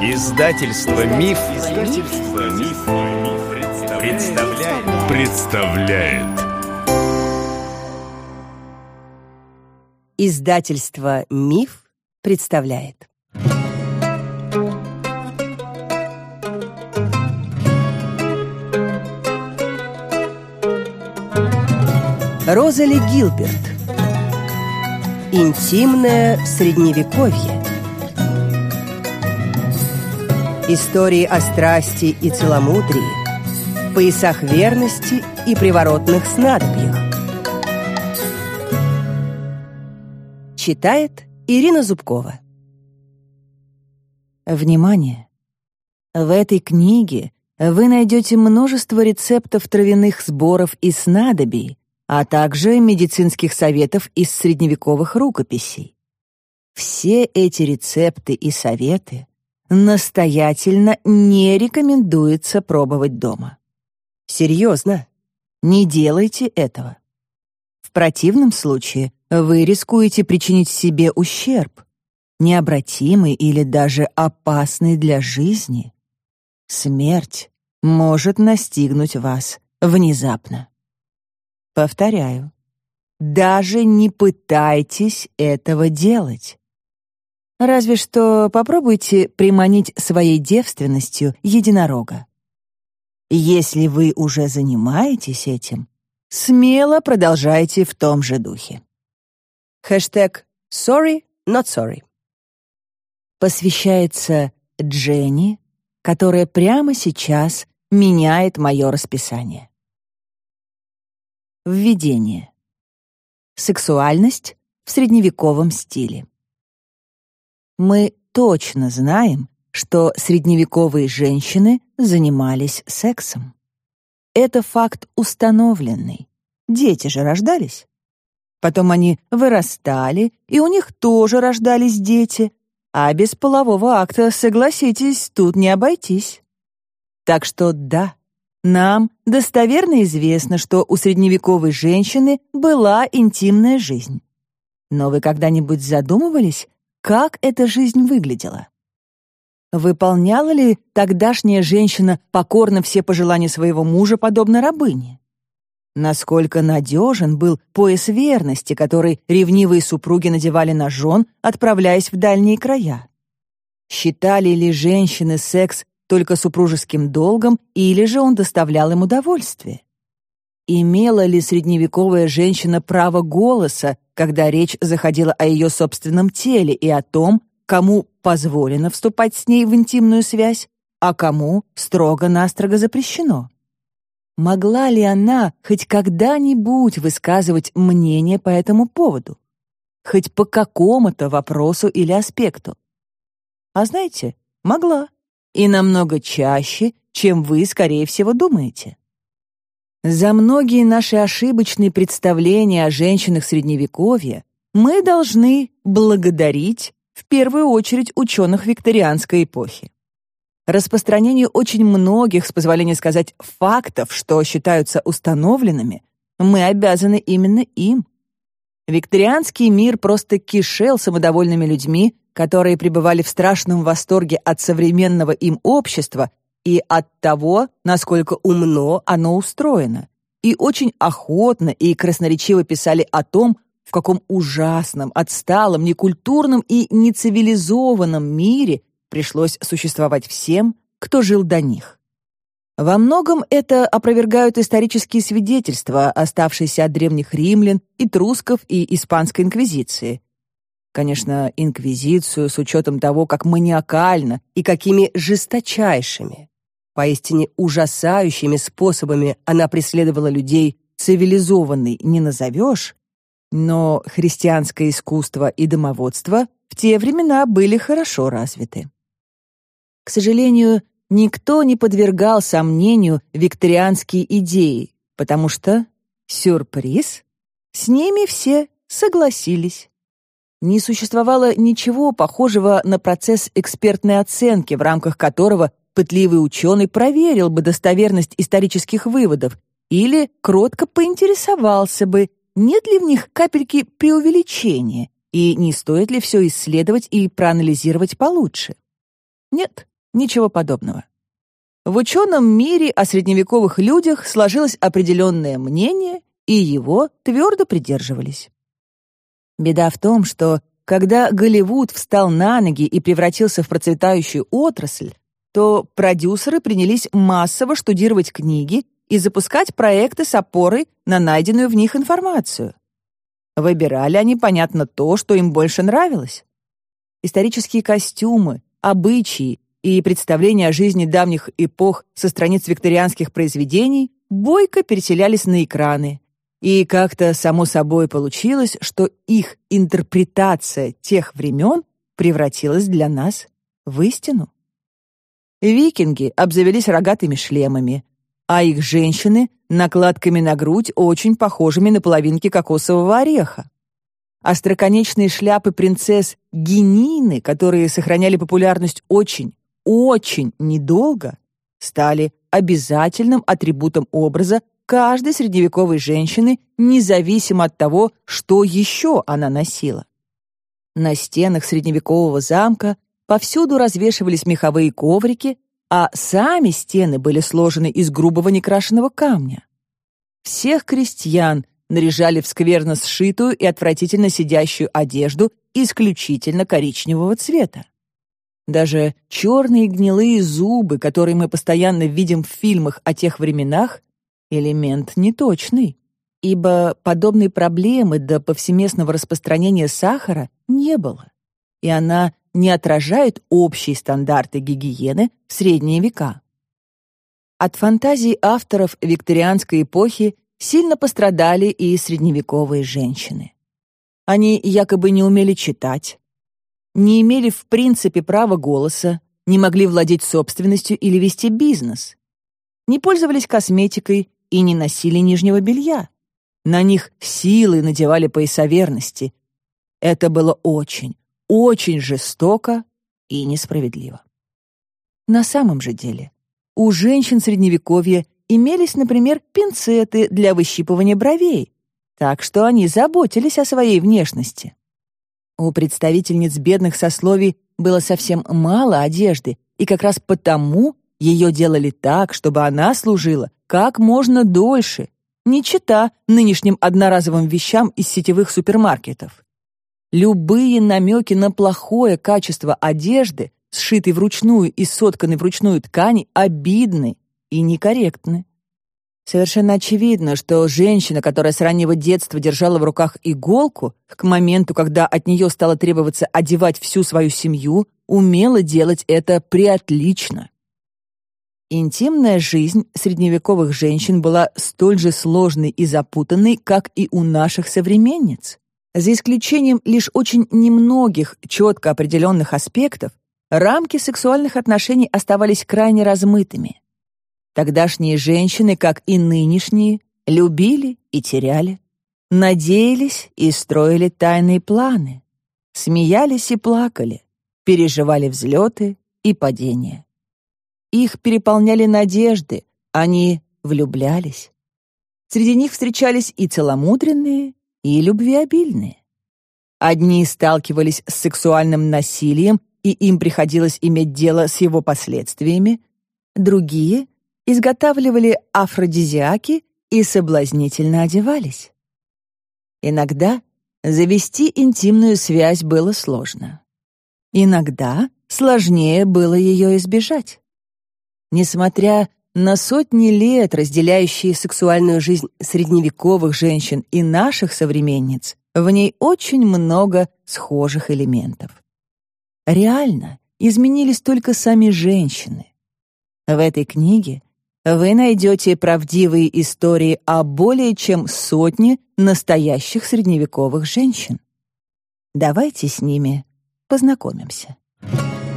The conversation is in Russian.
Издательство Миф, Издательство Миф, представляет. представляет. Издательство Миф представляет. Розали Гилберт. Интимное средневековье. Истории о страсти и целомудрии, поясах верности и приворотных снадобьях. Читает Ирина Зубкова. Внимание! В этой книге вы найдете множество рецептов травяных сборов и снадобий, а также медицинских советов из средневековых рукописей. Все эти рецепты и советы настоятельно не рекомендуется пробовать дома. Серьезно, не делайте этого. В противном случае вы рискуете причинить себе ущерб, необратимый или даже опасный для жизни. Смерть может настигнуть вас внезапно. Повторяю, даже не пытайтесь этого делать. Разве что попробуйте приманить своей девственностью единорога. Если вы уже занимаетесь этим, смело продолжайте в том же духе. Хэштег «Sorry, not sorry» посвящается Дженни, которая прямо сейчас меняет мое расписание. Введение. Сексуальность в средневековом стиле. Мы точно знаем, что средневековые женщины занимались сексом. Это факт установленный. Дети же рождались. Потом они вырастали, и у них тоже рождались дети, а без полового акта, согласитесь, тут не обойтись. Так что да, нам достоверно известно, что у средневековой женщины была интимная жизнь. Но вы когда-нибудь задумывались, как эта жизнь выглядела? Выполняла ли тогдашняя женщина покорно все пожелания своего мужа, подобно рабыне? Насколько надежен был пояс верности, который ревнивые супруги надевали на жен, отправляясь в дальние края? Считали ли женщины секс только супружеским долгом или же он доставлял им удовольствие? Имела ли средневековая женщина право голоса, когда речь заходила о ее собственном теле и о том, кому позволено вступать с ней в интимную связь, а кому строго-настрого запрещено? Могла ли она хоть когда-нибудь высказывать мнение по этому поводу? Хоть по какому-то вопросу или аспекту? А знаете, могла и намного чаще, чем вы, скорее всего, думаете. За многие наши ошибочные представления о женщинах Средневековья мы должны благодарить в первую очередь ученых викторианской эпохи. Распространению очень многих, с позволения сказать, фактов, что считаются установленными, мы обязаны именно им. Викторианский мир просто кишел самодовольными людьми, которые пребывали в страшном восторге от современного им общества и от того, насколько умно оно устроено, и очень охотно и красноречиво писали о том, в каком ужасном, отсталом, некультурном и нецивилизованном мире пришлось существовать всем, кто жил до них. Во многом это опровергают исторические свидетельства, оставшиеся от древних римлян, и трусков и испанской инквизиции, Конечно, инквизицию с учетом того, как маниакально и какими жесточайшими, поистине ужасающими способами она преследовала людей, цивилизованной не назовешь, но христианское искусство и домоводство в те времена были хорошо развиты. К сожалению, никто не подвергал сомнению викторианские идеи, потому что, сюрприз, с ними все согласились не существовало ничего похожего на процесс экспертной оценки, в рамках которого пытливый ученый проверил бы достоверность исторических выводов или кротко поинтересовался бы, нет ли в них капельки преувеличения и не стоит ли все исследовать и проанализировать получше. Нет. Ничего подобного. В ученом мире о средневековых людях сложилось определенное мнение, и его твердо придерживались. Беда в том, что когда Голливуд встал на ноги и превратился в процветающую отрасль, то продюсеры принялись массово штудировать книги и запускать проекты с опорой на найденную в них информацию. Выбирали они, понятно, то, что им больше нравилось. Исторические костюмы, обычаи и представления о жизни давних эпох со страниц викторианских произведений бойко переселялись на экраны, и как-то само собой получилось, что их интерпретация тех времен превратилась для нас в истину. Викинги обзавелись рогатыми шлемами, а их женщины — накладками на грудь, очень похожими на половинки кокосового ореха. Остроконечные шляпы принцесс Генины, которые сохраняли популярность очень, очень недолго, стали обязательным атрибутом образа каждой средневековой женщины, независимо от того, что еще она носила. На стенах средневекового замка повсюду развешивались меховые коврики, а сами стены были сложены из грубого некрашенного камня. Всех крестьян наряжали в скверно сшитую и отвратительно сидящую одежду исключительно коричневого цвета. Даже черные гнилые зубы, которые мы постоянно видим в фильмах о тех временах, элемент неточный, ибо подобной проблемы до повсеместного распространения сахара не было, и она не отражает общие стандарты гигиены в средние века. От фантазий авторов викторианской эпохи сильно пострадали и средневековые женщины. Они якобы не умели читать, не имели в принципе права голоса, не могли владеть собственностью или вести бизнес, не пользовались косметикой и не носили нижнего белья. На них силы надевали пояса верности. Это было очень, очень жестоко и несправедливо. На самом же деле, у женщин Средневековья имелись, например, пинцеты для выщипывания бровей, так что они заботились о своей внешности. У представительниц бедных сословий было совсем мало одежды, и как раз потому ее делали так, чтобы она служила как можно дольше, не чита нынешним одноразовым вещам из сетевых супермаркетов. Любые намеки на плохое качество одежды, сшитой вручную и сотканной вручную ткани, обидны и некорректны. Совершенно очевидно, что женщина, которая с раннего детства держала в руках иголку, к моменту, когда от нее стало требоваться одевать всю свою семью, умела делать это преотлично. Интимная жизнь средневековых женщин была столь же сложной и запутанной, как и у наших современниц. За исключением лишь очень немногих четко определенных аспектов, рамки сексуальных отношений оставались крайне размытыми. Тогдашние женщины, как и нынешние, любили и теряли, надеялись и строили тайные планы, смеялись и плакали, переживали взлеты и падения. Их переполняли надежды, они влюблялись. Среди них встречались и целомудренные, и любвеобильные. Одни сталкивались с сексуальным насилием, и им приходилось иметь дело с его последствиями, другие изготавливали афродизиаки и соблазнительно одевались. Иногда завести интимную связь было сложно. Иногда сложнее было ее избежать. Несмотря на сотни лет, разделяющие сексуальную жизнь средневековых женщин и наших современниц, в ней очень много схожих элементов. Реально изменились только сами женщины. В этой книге вы найдете правдивые истории о более чем сотне настоящих средневековых женщин. Давайте с ними познакомимся. Thank you.